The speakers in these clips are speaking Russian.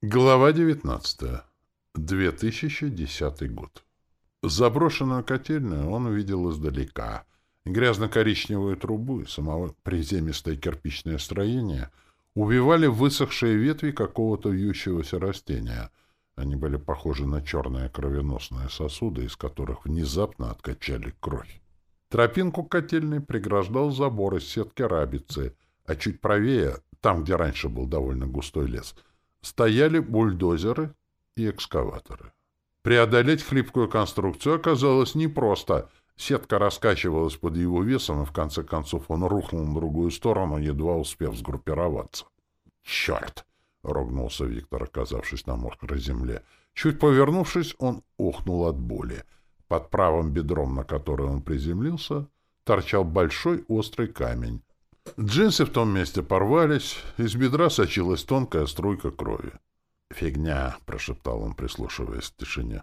Глава 19. 2010 год. Заброшенную котельную он увидел издалека. Грязно-коричневую трубу и самого приземистое кирпичное строение убивали высохшие ветви какого-то вьющегося растения. Они были похожи на черные кровеносные сосуды, из которых внезапно откачали кровь. Тропинку котельной преграждал забор из сетки рабицы, а чуть правее, там, где раньше был довольно густой лес — стояли бульдозеры и экскаваторы. Преодолеть хлипкую конструкцию оказалось непросто. Сетка раскачивалась под его весом, и в конце концов он рухнул на другую сторону, едва успев сгруппироваться. «Черт!» — рогнулся Виктор, оказавшись на мокрой земле. Чуть повернувшись, он ухнул от боли. Под правым бедром, на которое он приземлился, торчал большой острый камень. Джинсы в том месте порвались, из бедра сочилась тонкая струйка крови. «Фигня!» — прошептал он, прислушиваясь к тишине.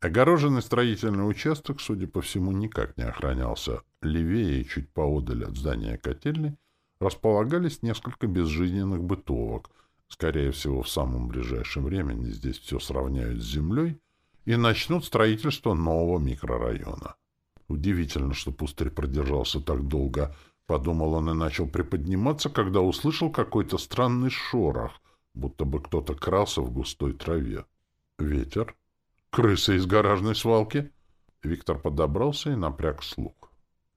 Огороженный строительный участок, судя по всему, никак не охранялся. Левее чуть поодаль от здания котельной располагались несколько безжизненных бытовок. Скорее всего, в самом ближайшем времени здесь все сравняют с землей и начнут строительство нового микрорайона. Удивительно, что пустырь продержался так долго — Подумал он и начал приподниматься, когда услышал какой-то странный шорох, будто бы кто-то крался в густой траве. Ветер? Крысы из гаражной свалки? Виктор подобрался и напряг слух.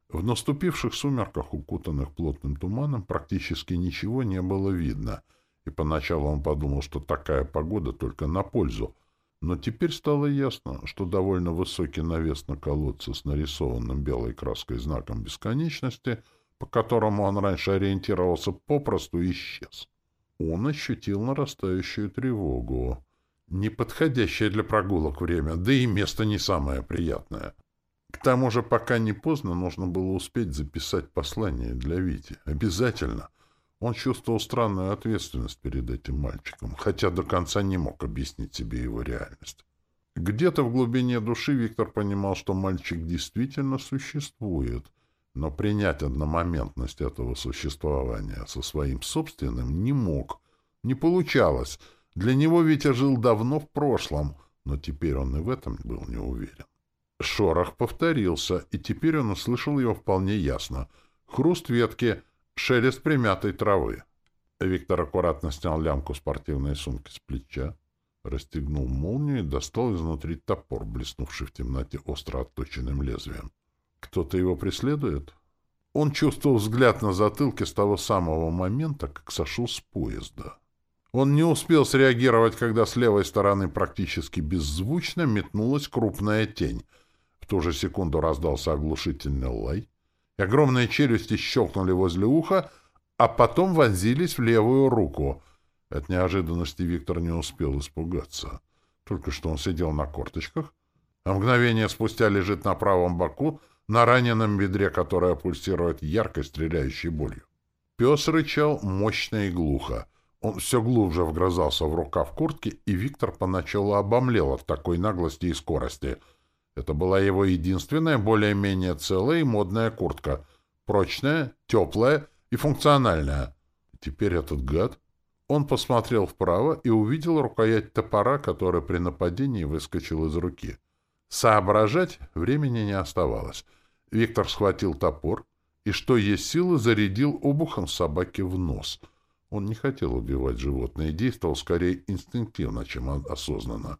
В наступивших сумерках, укутанных плотным туманом, практически ничего не было видно, и поначалу он подумал, что такая погода только на пользу, но теперь стало ясно, что довольно высокий навес на колодце с нарисованным белой краской знаком бесконечности — по которому он раньше ориентировался, попросту исчез. Он ощутил нарастающую тревогу. Неподходящее для прогулок время, да и место не самое приятное. К тому же, пока не поздно, нужно было успеть записать послание для Вити. Обязательно. Он чувствовал странную ответственность перед этим мальчиком, хотя до конца не мог объяснить себе его реальность. Где-то в глубине души Виктор понимал, что мальчик действительно существует — но принять одномоментность этого существования со своим собственным не мог. Не получалось. Для него Витя жил давно в прошлом, но теперь он и в этом был не уверен. Шорох повторился, и теперь он услышал его вполне ясно. Хруст ветки, шелест примятой травы. Виктор аккуратно снял лямку спортивной сумки с плеча, расстегнул молнию и достал изнутри топор, блеснувший в темноте остро отточенным лезвием. Кто-то его преследует? Он чувствовал взгляд на затылке с того самого момента, как сошел с поезда. Он не успел среагировать, когда с левой стороны практически беззвучно метнулась крупная тень. В ту же секунду раздался оглушительный лай, огромные челюсти щелкнули возле уха, а потом вонзились в левую руку. От неожиданности Виктор не успел испугаться. Только что он сидел на корточках, а мгновение спустя лежит на правом боку, на раненом бедре, которое пульсирует яркой стреляющей болью. Пес рычал мощно и глухо. Он все глубже вгрызался в рукав куртки, и Виктор поначалу обомлел от такой наглости и скорости. Это была его единственная более-менее целая и модная куртка. Прочная, теплая и функциональная. Теперь этот гад... Он посмотрел вправо и увидел рукоять топора, который при нападении выскочил из руки. Соображать времени не оставалось. Виктор схватил топор и, что есть силы, зарядил обухом собаки в нос. Он не хотел убивать животное и действовал скорее инстинктивно, чем осознанно.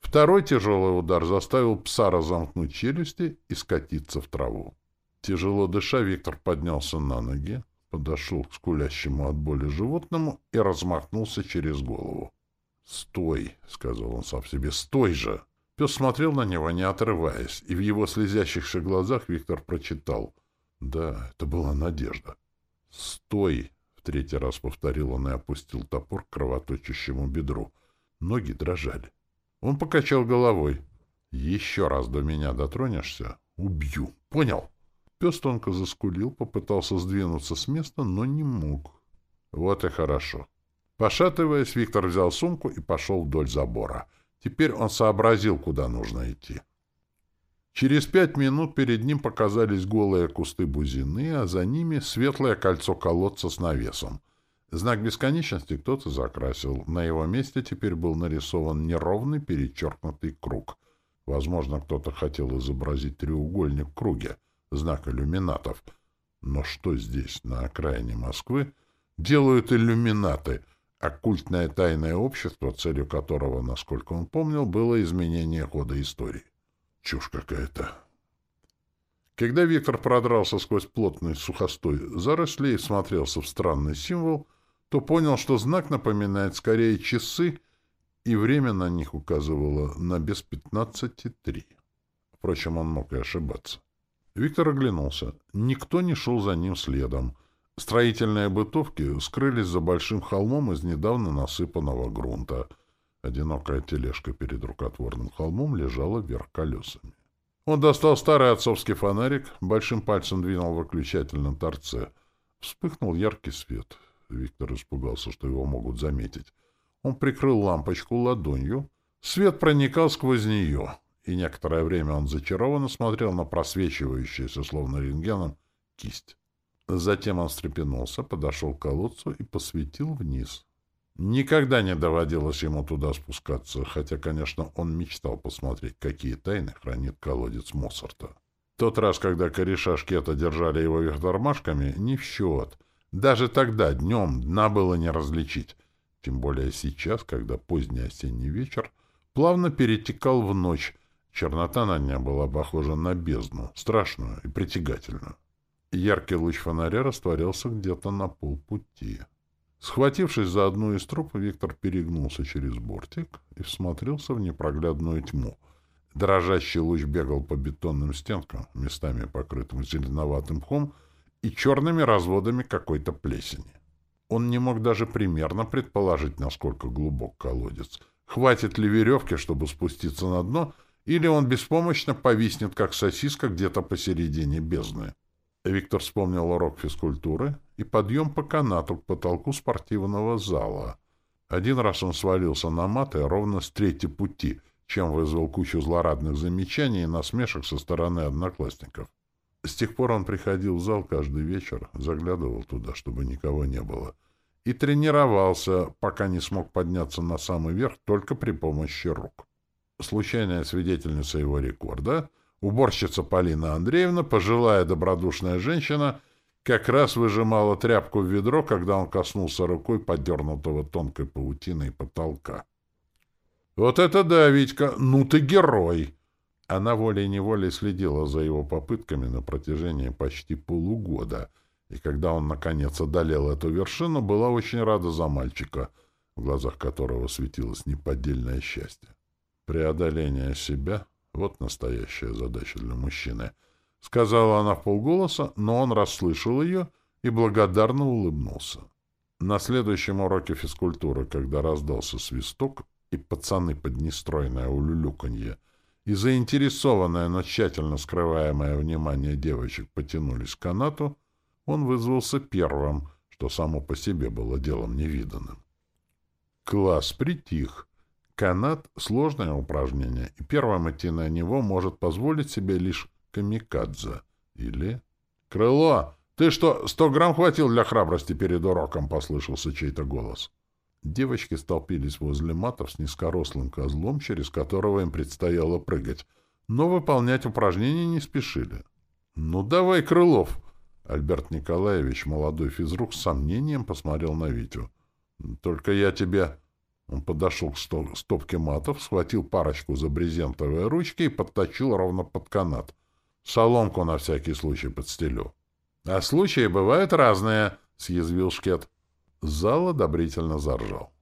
Второй тяжелый удар заставил пса разомкнуть челюсти и скатиться в траву. Тяжело дыша, Виктор поднялся на ноги, подошел к скулящему от боли животному и размахнулся через голову. «Стой!» — сказал он сам себе. «Стой же!» Пес смотрел на него, не отрываясь, и в его слезящихся глазах Виктор прочитал. Да, это была надежда. «Стой!» — в третий раз повторил он и опустил топор к кровоточащему бедру. Ноги дрожали. Он покачал головой. «Еще раз до меня дотронешься — убью. Понял?» Пес тонко заскулил, попытался сдвинуться с места, но не мог. Вот и хорошо. Пошатываясь, Виктор взял сумку и пошел вдоль забора — Теперь он сообразил, куда нужно идти. Через пять минут перед ним показались голые кусты бузины, а за ними светлое кольцо колодца с навесом. Знак бесконечности кто-то закрасил. На его месте теперь был нарисован неровный перечеркнутый круг. Возможно, кто-то хотел изобразить треугольник в круге, знак иллюминатов. Но что здесь, на окраине Москвы, делают иллюминаты, оккультное тайное общество, целью которого, насколько он помнил, было изменение хода истории? Чушь какая-то. Когда Виктор продрался сквозь плотный сухостой зарослей и смотрелся в странный символ, то понял, что знак напоминает скорее часы, и время на них указывало на без пятнадцати три. Впрочем, он мог и ошибаться. Виктор оглянулся. Никто не шел за ним следом. Строительные бытовки скрылись за большим холмом из недавно насыпанного грунта. Одинокая тележка перед рукотворным холмом лежала вверх колесами. Он достал старый отцовский фонарик, большим пальцем двинул выключатель на торце. Вспыхнул яркий свет. Виктор испугался, что его могут заметить. Он прикрыл лампочку ладонью. Свет проникал сквозь нее, и некоторое время он зачарованно смотрел на просвечивающуюся, словно рентгеном, кисть. Затем он встрепенулся, подошел к колодцу и посветил вниз. Никогда не доводилось ему туда спускаться, хотя, конечно, он мечтал посмотреть, какие тайны хранит колодец Моссарта. Тот раз, когда кореша Шкета держали его вверх тормашками, не в счет. Даже тогда, днем, дна было не различить. Тем более сейчас, когда поздний осенний вечер плавно перетекал в ночь, чернота на дня была похожа на бездну, страшную и притягательную. Яркий луч фонаря растворился где-то на полпути. Схватившись за одну из троп, Виктор перегнулся через бортик и всмотрелся в непроглядную тьму. Дрожащий луч бегал по бетонным стенкам, местами покрытым зеленоватым мхом, и черными разводами какой-то плесени. Он не мог даже примерно предположить, насколько глубок колодец. Хватит ли веревки, чтобы спуститься на дно, или он беспомощно повиснет, как сосиска, где-то посередине бездны. Виктор вспомнил урок физкультуры и подъем по канату к потолку спортивного зала. Один раз он свалился на маты ровно с третьей пути, чем вызвал кучу злорадных замечаний и насмешек со стороны одноклассников. С тех пор он приходил в зал каждый вечер, заглядывал туда, чтобы никого не было, и тренировался, пока не смог подняться на самый верх только при помощи рук. Случайная свидетельница его рекорда, уборщица Полина Андреевна, пожилая добродушная женщина, как раз выжимала тряпку в ведро, когда он коснулся рукой подернутого тонкой паутиной потолка. «Вот это да, Витька! Ну ты герой!» Она волей-неволей следила за его попытками на протяжении почти полугода, и когда он, наконец, одолел эту вершину, была очень рада за мальчика, в глазах которого светилось неподдельное счастье. Преодоление себя — вот настоящая задача для мужчины, — сказала она в полголоса, но он расслышал ее и благодарно улыбнулся. На следующем уроке физкультуры, когда раздался свисток, и пацаны под нестройное улюлюканье — и заинтересованное, но тщательно скрываемое внимание девочек потянулись к канату, он вызвался первым, что само по себе было делом невиданным. Класс притих. Канат — сложное упражнение, и первым идти на него может позволить себе лишь камикадзе. Или... «Крыло! Ты что, сто грамм хватил для храбрости перед уроком?» — послышался чей-то голос. — Девочки столпились возле матов с низкорослым козлом, через которого им предстояло прыгать, но выполнять упражнения не спешили. — Ну давай, Крылов! Альберт Николаевич, молодой физрук, с сомнением посмотрел на Витю. — Только я тебе... Он подошел к стопке матов, схватил парочку за брезентовые ручки и подточил ровно под канат. Соломку на всякий случай подстелю. — А случаи бывают разные, — съязвил Шкет. Зал одобрительно заржал.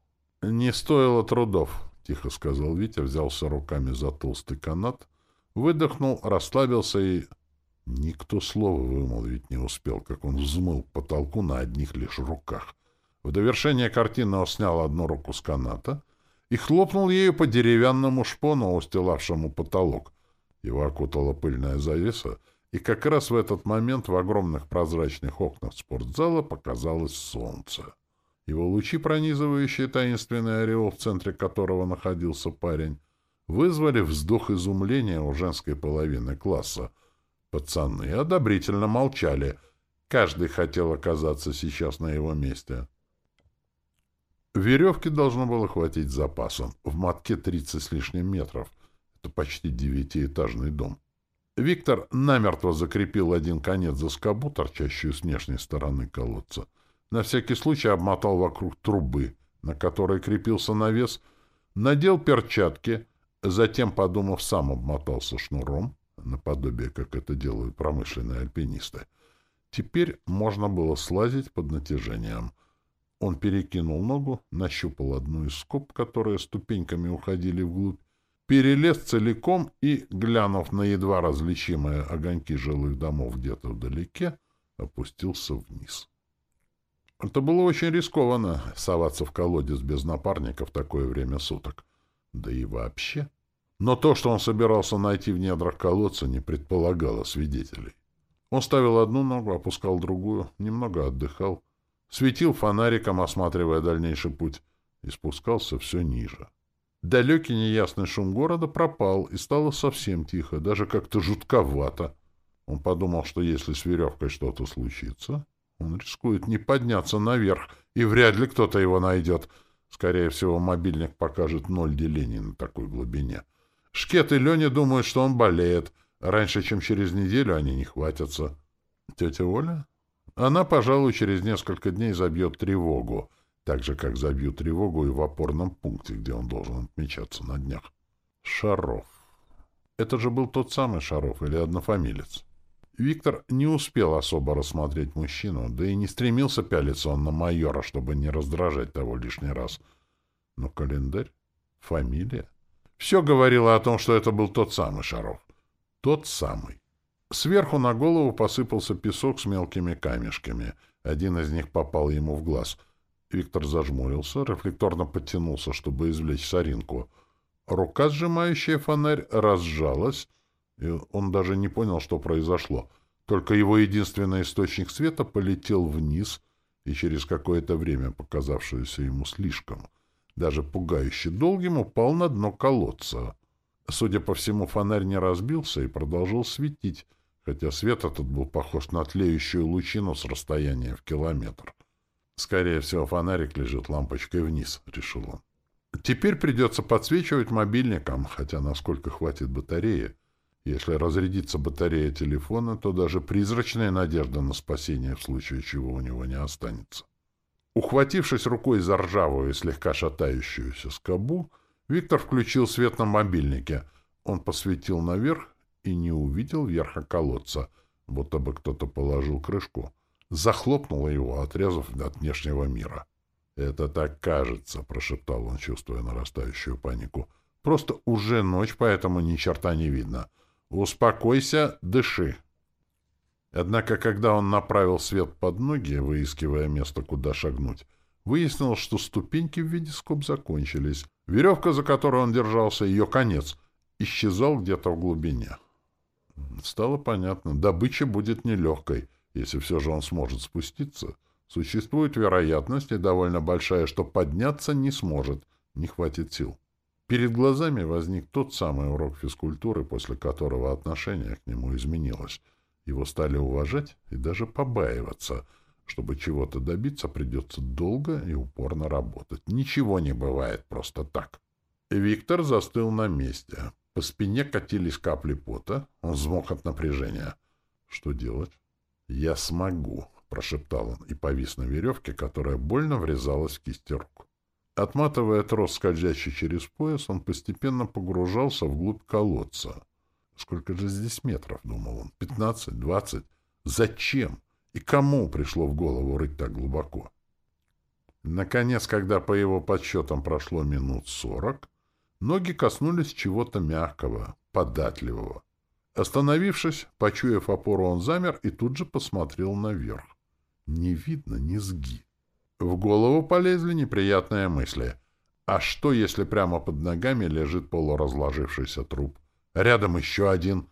«Не стоило трудов», — тихо сказал Витя, взялся руками за толстый канат, выдохнул, расслабился и... Никто слова вымолвить не успел, как он взмыл к потолку на одних лишь руках. В довершение картины он снял одну руку с каната и хлопнул ею по деревянному шпону, устилавшему потолок. Его окутала пыльная завеса, и как раз в этот момент в огромных прозрачных окнах спортзала показалось солнце. Его лучи, пронизывающие таинственный ореол, в центре которого находился парень, вызвали вздох изумления у женской половины класса. Пацаны одобрительно молчали. Каждый хотел оказаться сейчас на его месте. Веревки должно было хватить запасом. В мотке 30 с лишним метров. Это почти девятиэтажный дом. Виктор намертво закрепил один конец за скобу, торчащую с внешней стороны колодца. На всякий случай обмотал вокруг трубы, на которой крепился навес, надел перчатки, затем, подумав, сам обмотался шнуром, наподобие, как это делают промышленные альпинисты. Теперь можно было слазить под натяжением. Он перекинул ногу, нащупал одну из скоб, которые ступеньками уходили вглубь, перелез целиком и, глянув на едва различимые огоньки жилых домов где-то вдалеке, опустился вниз. Это было очень рискованно — соваться в колодец без напарника в такое время суток. Да и вообще. Но то, что он собирался найти в недрах колодца, не предполагало свидетелей. Он ставил одну ногу, опускал другую, немного отдыхал, светил фонариком, осматривая дальнейший путь, и спускался все ниже. Далекий неясный шум города пропал, и стало совсем тихо, даже как-то жутковато. Он подумал, что если с веревкой что-то случится, он рискует не подняться наверх, и вряд ли кто-то его найдет. Скорее всего, мобильник покажет ноль делений на такой глубине. Шкет и Леня думают, что он болеет. Раньше, чем через неделю, они не хватятся. Тетя Оля? Она, пожалуй, через несколько дней забьет тревогу — так же, как забью тревогу и в опорном пункте, где он должен отмечаться на днях. Шаров. Это же был тот самый Шаров или однофамилец. Виктор не успел особо рассмотреть мужчину, да и не стремился пялиться он на майора, чтобы не раздражать того лишний раз. Но календарь, фамилия... Все говорило о том, что это был тот самый Шаров. Тот самый. Сверху на голову посыпался песок с мелкими камешками. Один из них попал ему в глаз — Виктор зажмурился, рефлекторно подтянулся, чтобы извлечь соринку. Рука, сжимающая фонарь, разжалась, и он даже не понял, что произошло. Только его единственный источник света полетел вниз, и через какое-то время, показавшееся ему слишком, даже пугающе долгим, упал на дно колодца. Судя по всему, фонарь не разбился и продолжал светить, хотя свет этот был похож на тлеющую лучину с расстояния в километр. Скорее всего, фонарик лежит лампочкой вниз, — решил он. Теперь придется подсвечивать мобильником, хотя насколько хватит батареи. Если разрядится батарея телефона, то даже призрачная надежда на спасение в случае чего у него не останется. Ухватившись рукой за ржавую и слегка шатающуюся скобу, Виктор включил свет на мобильнике. Он посветил наверх и не увидел верха колодца, будто бы кто-то положил крышку захлопнула его, отрезав от внешнего мира. «Это так кажется», — прошептал он, чувствуя нарастающую панику. «Просто уже ночь, поэтому ни черта не видно. Успокойся, дыши». Однако, когда он направил свет под ноги, выискивая место, куда шагнуть, выяснилось, что ступеньки в виде скоб закончились. Веревка, за которой он держался, ее конец, исчезал где-то в глубине. Стало понятно, добыча будет нелегкой — если все же он сможет спуститься, существует вероятность, и довольно большая, что подняться не сможет, не хватит сил. Перед глазами возник тот самый урок физкультуры, после которого отношение к нему изменилось. Его стали уважать и даже побаиваться. Чтобы чего-то добиться, придется долго и упорно работать. Ничего не бывает просто так. Виктор застыл на месте. По спине катились капли пота. Взмок от напряжения. Что делать? «Я смогу», — прошептал он и повис на веревке, которая больно врезалась в кисти рук. Отматывая трос, скользящий через пояс, он постепенно погружался вглубь колодца. «Сколько же здесь метров?» — думал он. «Пятнадцать? Двадцать? Зачем? И кому пришло в голову рыть так глубоко?» Наконец, когда по его подсчетам прошло минут сорок, ноги коснулись чего-то мягкого, податливого. Остановившись, почуяв опору, он замер и тут же посмотрел наверх. Не видно низги. В голову полезли неприятные мысли. А что, если прямо под ногами лежит полуразложившийся труп? Рядом еще один.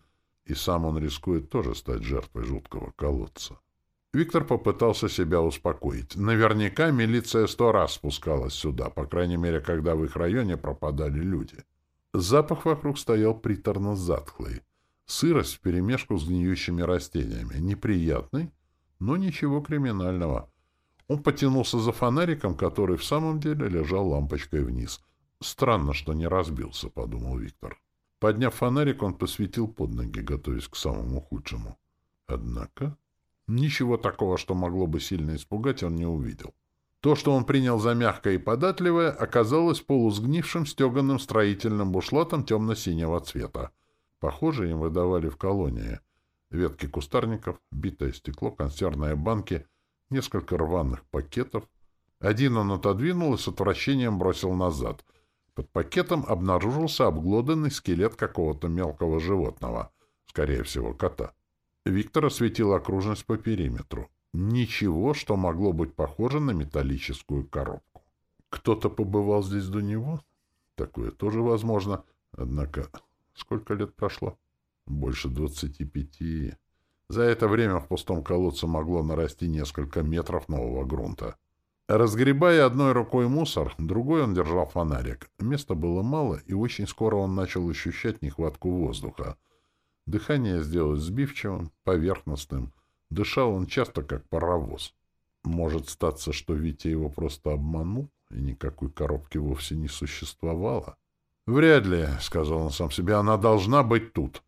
И сам он рискует тоже стать жертвой жуткого колодца. Виктор попытался себя успокоить. Наверняка милиция сто раз спускалась сюда, по крайней мере, когда в их районе пропадали люди. Запах вокруг стоял приторно-затхлый. Сырость вперемешку с гниющими растениями. Неприятный, но ничего криминального. Он потянулся за фонариком, который в самом деле лежал лампочкой вниз. «Странно, что не разбился», — подумал Виктор. Подняв фонарик, он посветил под ноги, готовясь к самому худшему. Однако ничего такого, что могло бы сильно испугать, он не увидел. То, что он принял за мягкое и податливое, оказалось полусгнившим стеганым строительным бушлатом темно-синего цвета. Похоже, им выдавали в колонии. Ветки кустарников, битое стекло, консервные банки, несколько рваных пакетов. Один он отодвинул и с отвращением бросил назад. Под пакетом обнаружился обглоданный скелет какого-то мелкого животного, скорее всего, кота. Виктор осветил окружность по периметру. Ничего, что могло быть похоже на металлическую коробку. Кто-то побывал здесь до него? Такое тоже возможно. Однако, сколько лет прошло? Больше двадцати пяти. За это время в пустом колодце могло нарасти несколько метров нового грунта. Разгребая одной рукой мусор, другой он держал фонарик. Места было мало, и очень скоро он начал ощущать нехватку воздуха. Дыхание сделалось сбивчивым, поверхностным — Дышал он часто, как паровоз. Может статься, что Витя его просто обманул, и никакой коробки вовсе не существовало? «Вряд ли», — сказал он сам себе, — «она должна быть тут».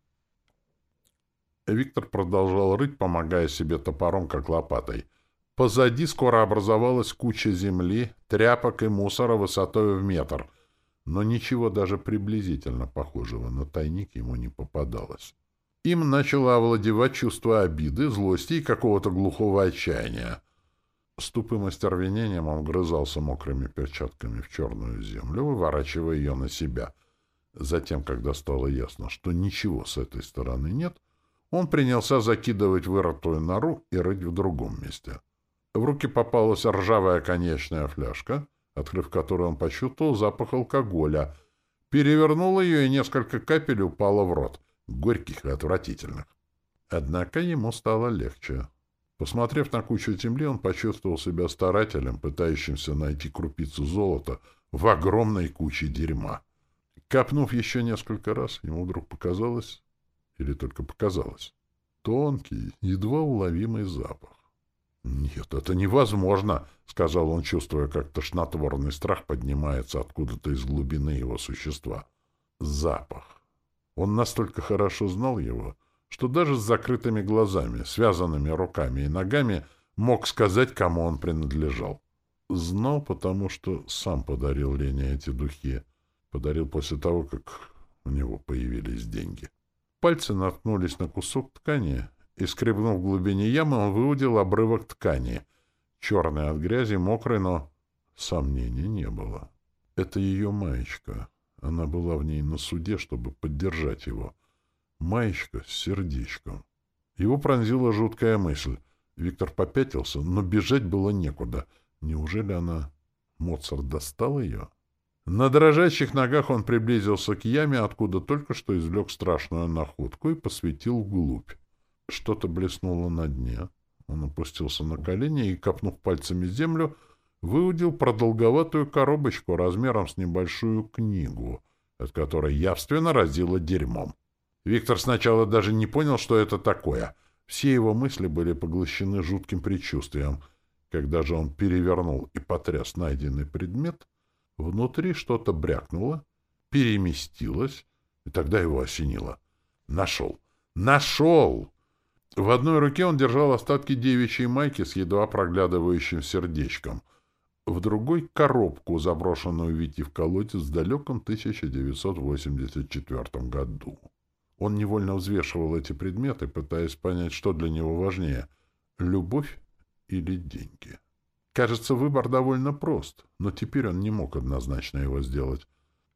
Виктор продолжал рыть, помогая себе топором, как лопатой. Позади скоро образовалась куча земли, тряпок и мусора высотой в метр, но ничего даже приблизительно похожего на тайник ему не попадалось. Им начало овладевать чувство обиды, злости и какого-то глухого отчаяния. С тупым остервенением он грызался мокрыми перчатками в черную землю, выворачивая ее на себя. Затем, когда стало ясно, что ничего с этой стороны нет, он принялся закидывать вырытую нору и рыть в другом месте. В руки попалась ржавая конечная фляжка, открыв которую он почувствовал запах алкоголя, перевернул ее, и несколько капель упало в рот — горьких и отвратительных. Однако ему стало легче. Посмотрев на кучу земли, он почувствовал себя старателем, пытающимся найти крупицу золота в огромной куче дерьма. Копнув еще несколько раз, ему вдруг показалось, или только показалось, тонкий, едва уловимый запах. «Нет, это невозможно», — сказал он, чувствуя, как тошнотворный страх поднимается откуда-то из глубины его существа. «Запах. Он настолько хорошо знал его, что даже с закрытыми глазами, связанными руками и ногами мог сказать, кому он принадлежал. Знал, потому что сам подарил Лене эти духи. Подарил после того, как у него появились деньги. Пальцы наткнулись на кусок ткани, и, скребнув в глубине ямы, он выудил обрывок ткани. Черный от грязи, мокрый, но сомнений не было. Это ее маечка. Она была в ней на суде, чтобы поддержать его. Маечка с сердечком. Его пронзила жуткая мысль. Виктор попятился, но бежать было некуда. Неужели она... Моцарт достал ее? На дрожащих ногах он приблизился к яме, откуда только что извлек страшную находку и посветил вглубь. Что-то блеснуло на дне. Он опустился на колени и, копнув пальцами землю, выудил продолговатую коробочку размером с небольшую книгу, от которой явственно разило дерьмом. Виктор сначала даже не понял, что это такое. Все его мысли были поглощены жутким предчувствием. Когда же он перевернул и потряс найденный предмет, внутри что-то брякнуло, переместилось, и тогда его осенило. Нашел! Нашел! В одной руке он держал остатки девичьей майки с едва проглядывающим сердечком — в другой — коробку, заброшенную Вити в колодец в далеком 1984 году. Он невольно взвешивал эти предметы, пытаясь понять, что для него важнее — любовь или деньги. Кажется, выбор довольно прост, но теперь он не мог однозначно его сделать.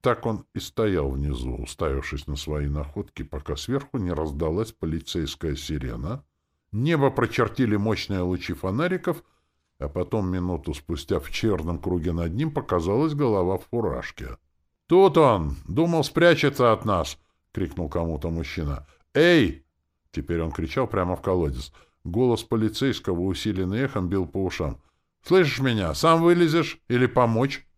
Так он и стоял внизу, уставившись на свои находки, пока сверху не раздалась полицейская сирена. Небо прочертили мощные лучи фонариков — а потом минуту спустя в черном круге над ним показалась голова в фуражке. «Тут он! Думал спрячется от нас!» — крикнул кому-то мужчина. «Эй!» — теперь он кричал прямо в колодец. Голос полицейского, усиленный эхом, бил по ушам. «Слышишь меня? Сам вылезешь? Или помочь?»